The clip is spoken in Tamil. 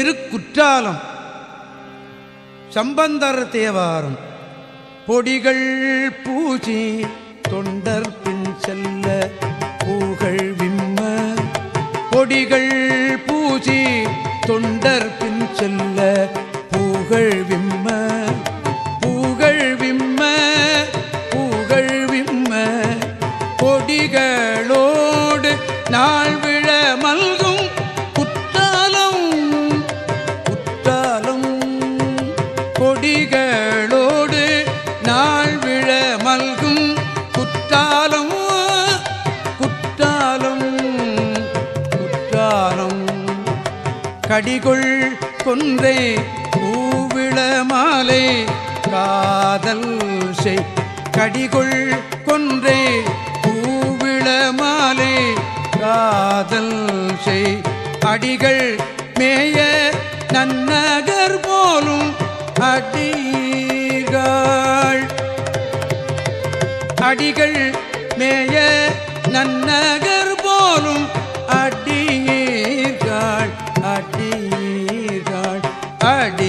திருக்குற்றாலம். சம்பந்தர் தேவாரம். பொடிகள் பூஜி தொண்டர் பின் செல்ல பூகள் விம்ம. பொடிகள் பூஜி தொண்டர் பின் செல்ல பூகள் விம்ம. பூகள் விம்ம பூகள் விம்ம. பொடிகளோடு நாள் விழ மல்கும். கொடிகளோடு நாள் விழ மல்கும் குற்றாலம் குற்றாலம் குற்றாலம். கடிகொள் கொன்றை பூவிள மாலை காதல் செய். கடிகொள் கொன்றை பூவிள மாலை காதல் செய். அடிகள் மேய நன்னகர் போலும் அடிகள் மேய நன்னகர் போலும் அடியீர்கள் அடியீர்கள் அடி